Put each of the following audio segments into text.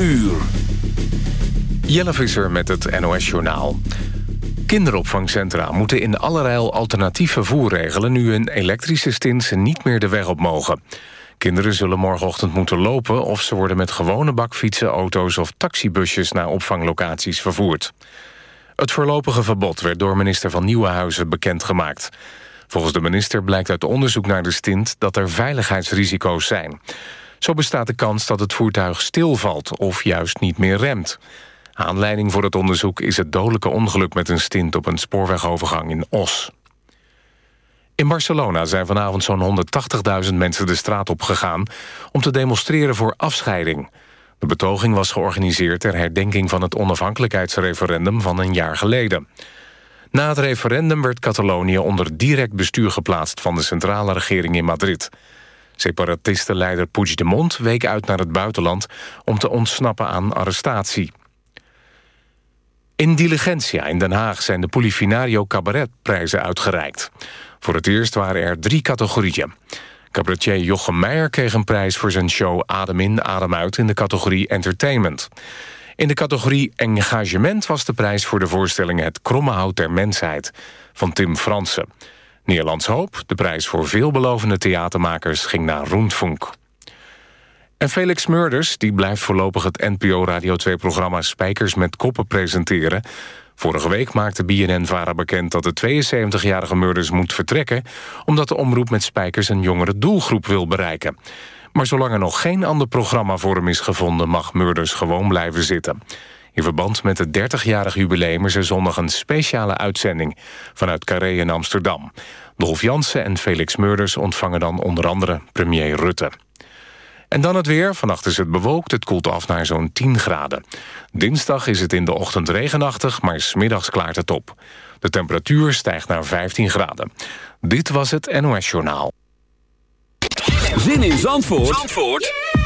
uur. Jelle Visser met het NOS-journaal. Kinderopvangcentra moeten in allerijl alternatief vervoer regelen... nu een elektrische stint niet meer de weg op mogen. Kinderen zullen morgenochtend moeten lopen... of ze worden met gewone bakfietsen, auto's of taxibusjes... naar opvanglocaties vervoerd. Het voorlopige verbod werd door minister van Nieuwenhuizen bekendgemaakt. Volgens de minister blijkt uit onderzoek naar de stint... dat er veiligheidsrisico's zijn. Zo bestaat de kans dat het voertuig stilvalt of juist niet meer remt. Aanleiding voor het onderzoek is het dodelijke ongeluk met een stint... op een spoorwegovergang in Os. In Barcelona zijn vanavond zo'n 180.000 mensen de straat op gegaan... om te demonstreren voor afscheiding. De betoging was georganiseerd ter herdenking van het onafhankelijkheidsreferendum van een jaar geleden. Na het referendum werd Catalonië onder direct bestuur geplaatst van de centrale regering in Madrid. Separatistenleider Puigdemont week uit naar het buitenland om te ontsnappen aan arrestatie. In Diligentia in Den Haag zijn de Polifinario Cabaretprijzen uitgereikt. Voor het eerst waren er drie categorieën. Cabaretier Jochem Meijer kreeg een prijs voor zijn show Adem in, Adem uit... in de categorie Entertainment. In de categorie Engagement was de prijs voor de voorstelling... Het kromme hout der mensheid van Tim Fransen. Nederlands Hoop, de prijs voor veelbelovende theatermakers... ging naar Roentfunk. En Felix Murders die blijft voorlopig het NPO Radio 2-programma... Spijkers met Koppen presenteren... Vorige week maakte BNN-Vara bekend dat de 72-jarige Murders moet vertrekken... omdat de omroep met Spijkers een jongere doelgroep wil bereiken. Maar zolang er nog geen ander programma voor hem is gevonden... mag Murders gewoon blijven zitten. In verband met het 30-jarig jubileum is er zondag een speciale uitzending... vanuit Carré in Amsterdam. Dolf Jansen en Felix Murders ontvangen dan onder andere premier Rutte. En dan het weer. Vannacht is het bewolkt. Het koelt af naar zo'n 10 graden. Dinsdag is het in de ochtend regenachtig, maar smiddags klaart het op. De temperatuur stijgt naar 15 graden. Dit was het NOS Journaal. Zin in Zandvoort, Zandvoort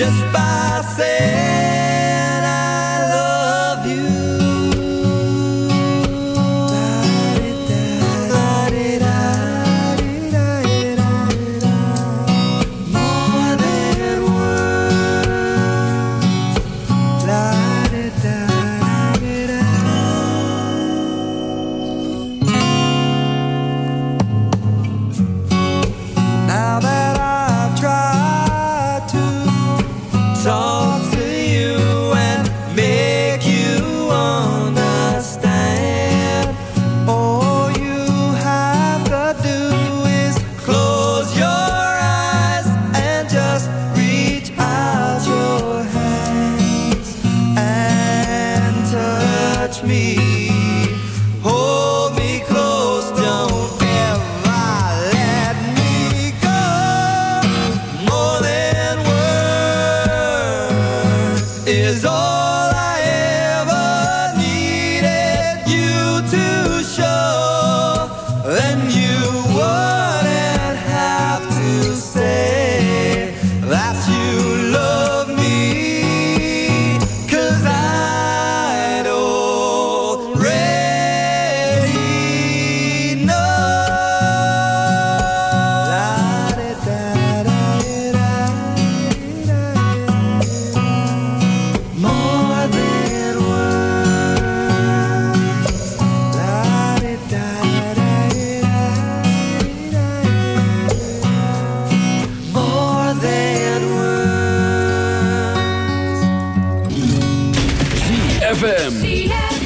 just by saying Yeah.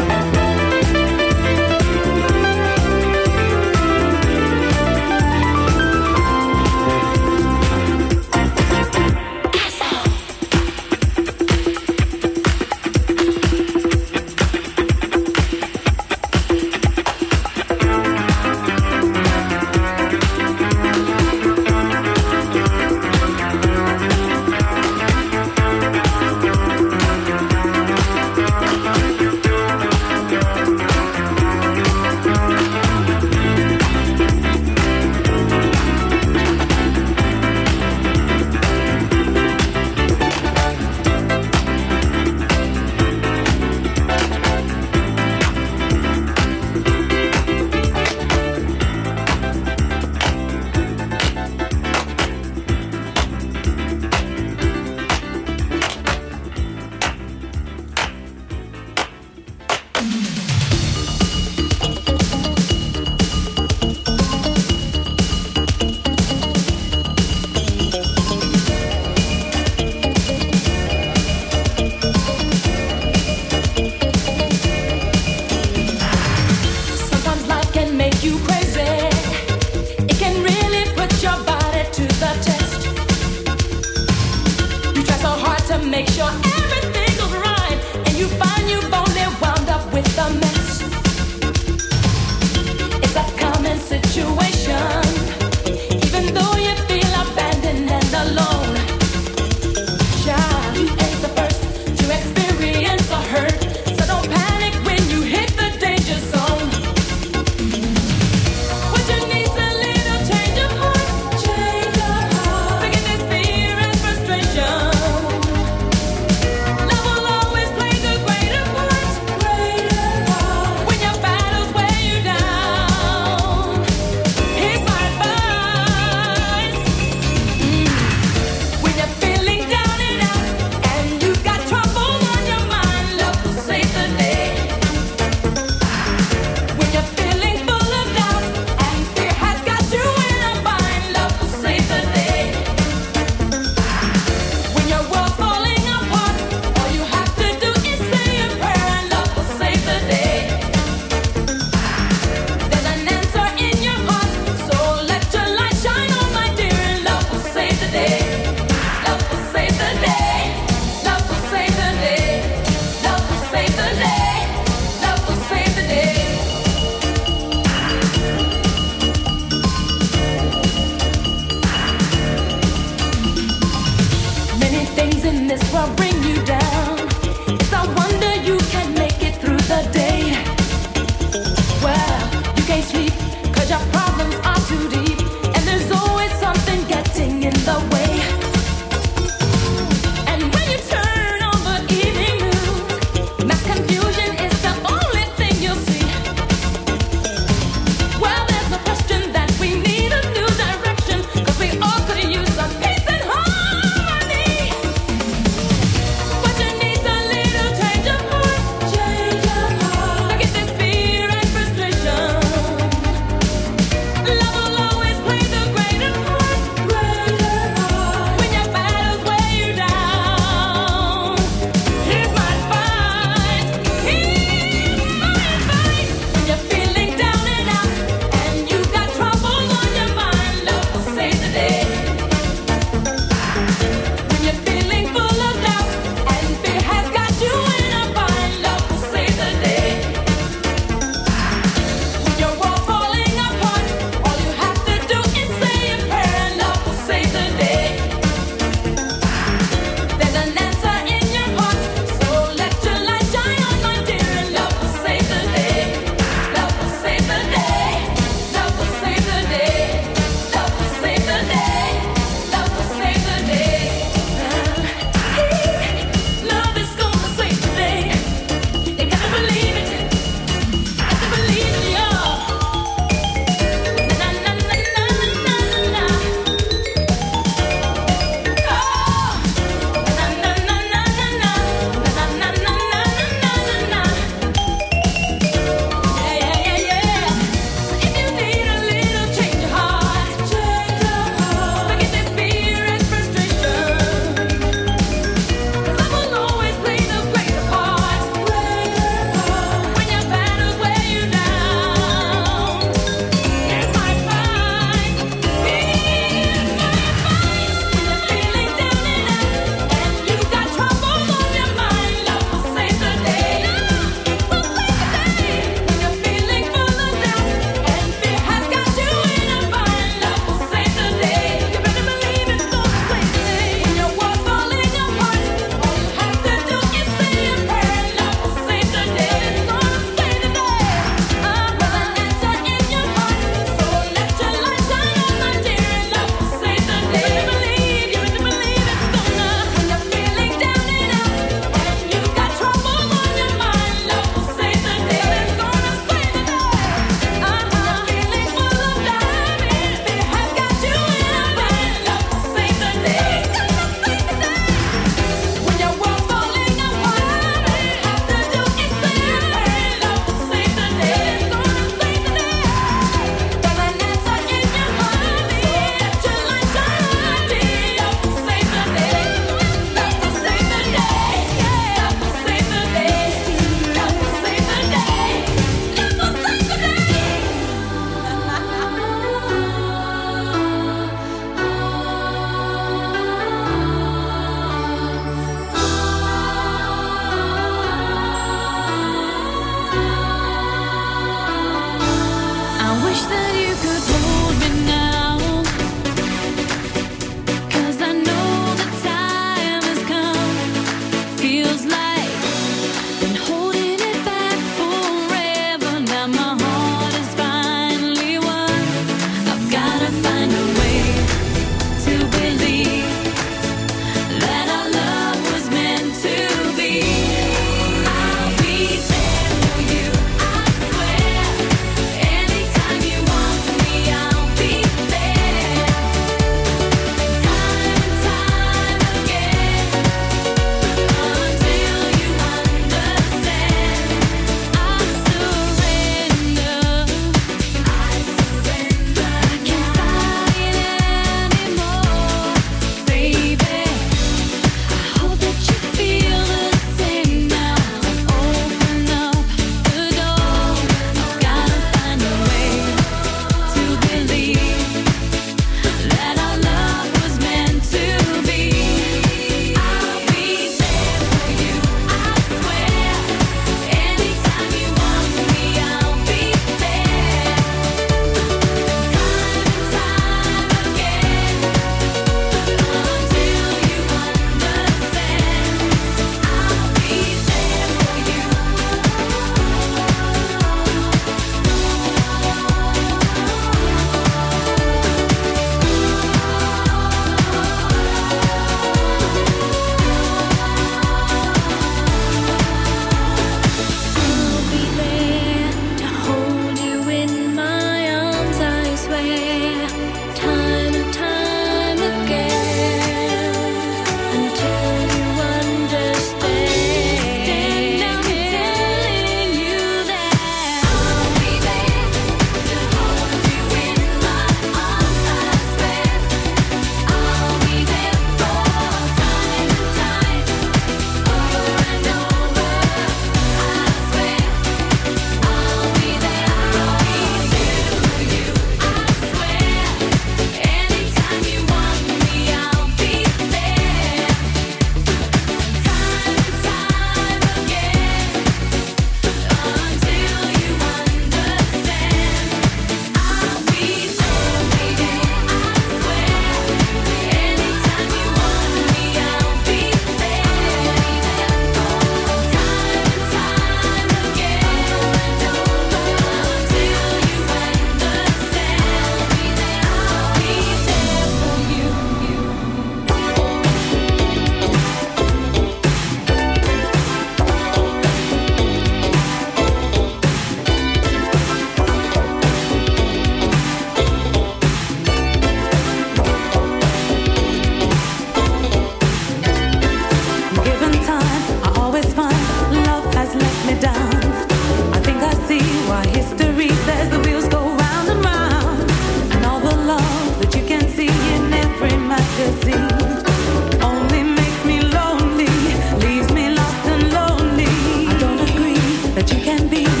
be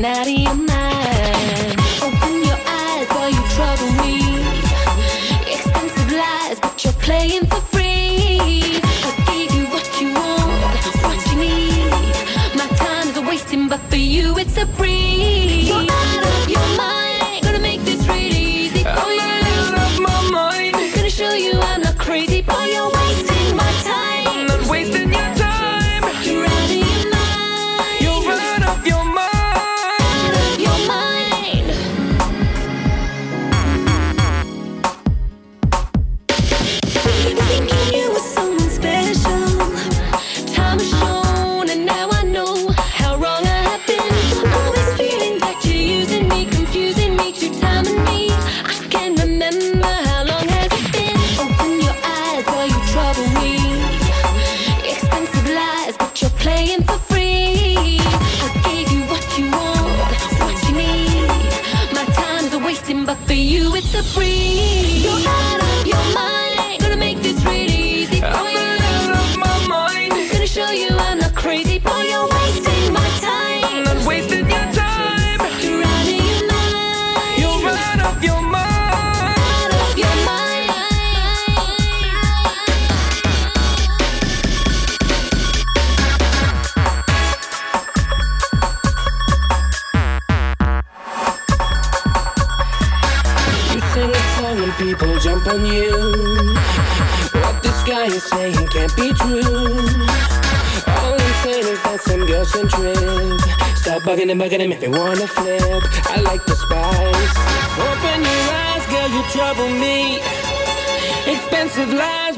なりやな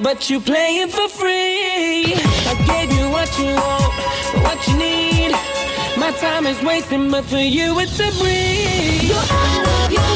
but you playing for free. I gave you what you want, what you need. My time is wasting, but for you it's a breeze. You're out of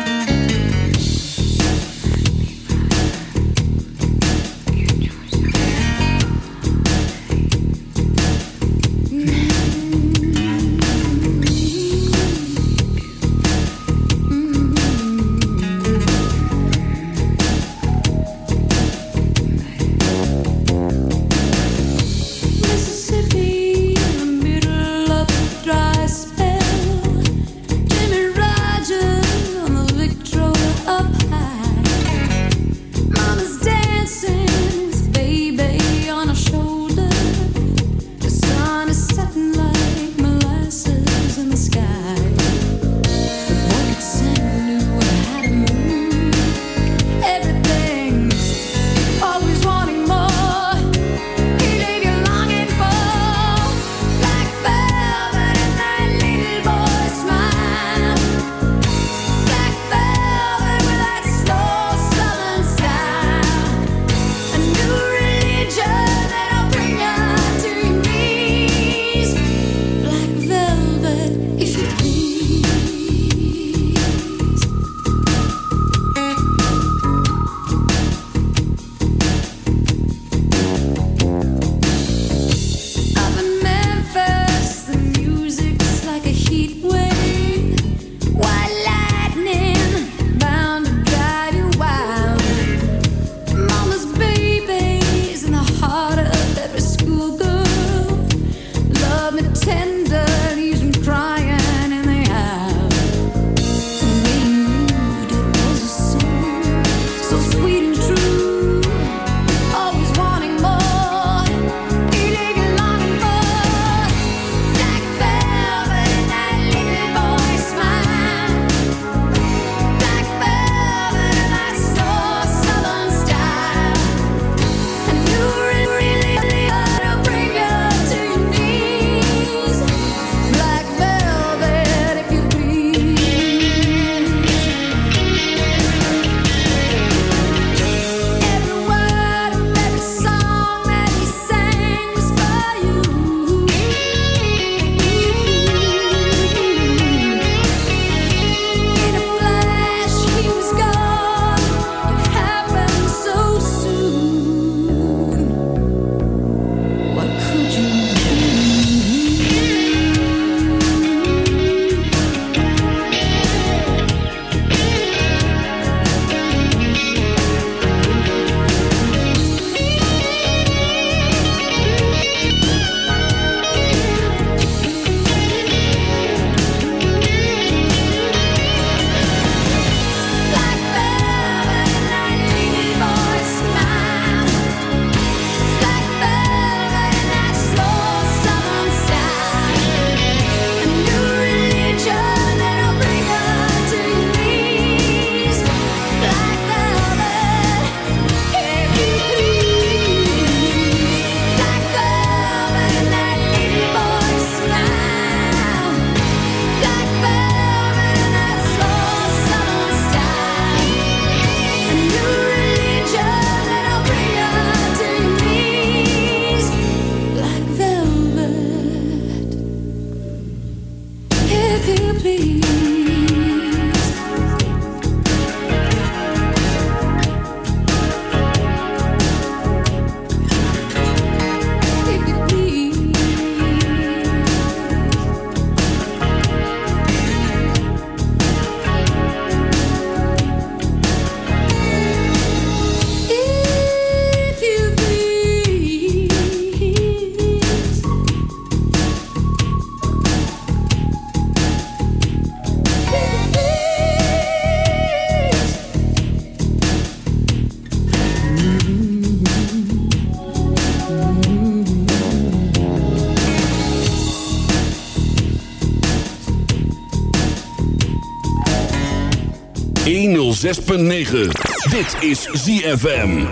106.9. Dit is ZFM.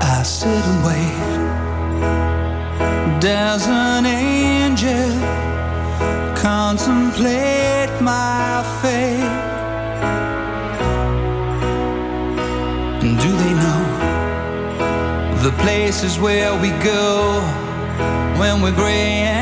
I sit and wait. There's an angel. Contemplate my fate. Do they know the places where we go when we're gray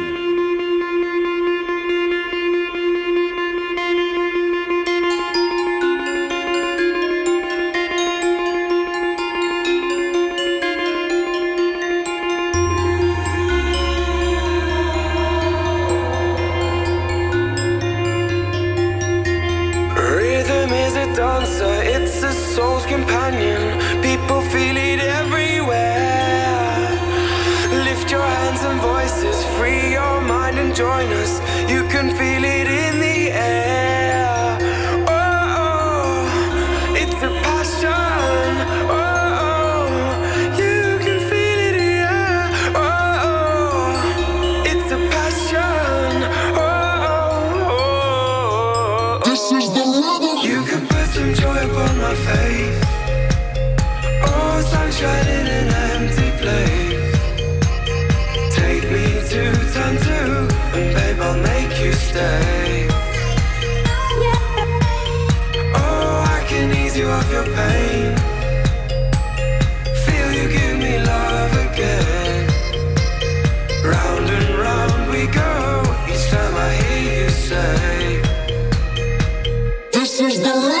The light.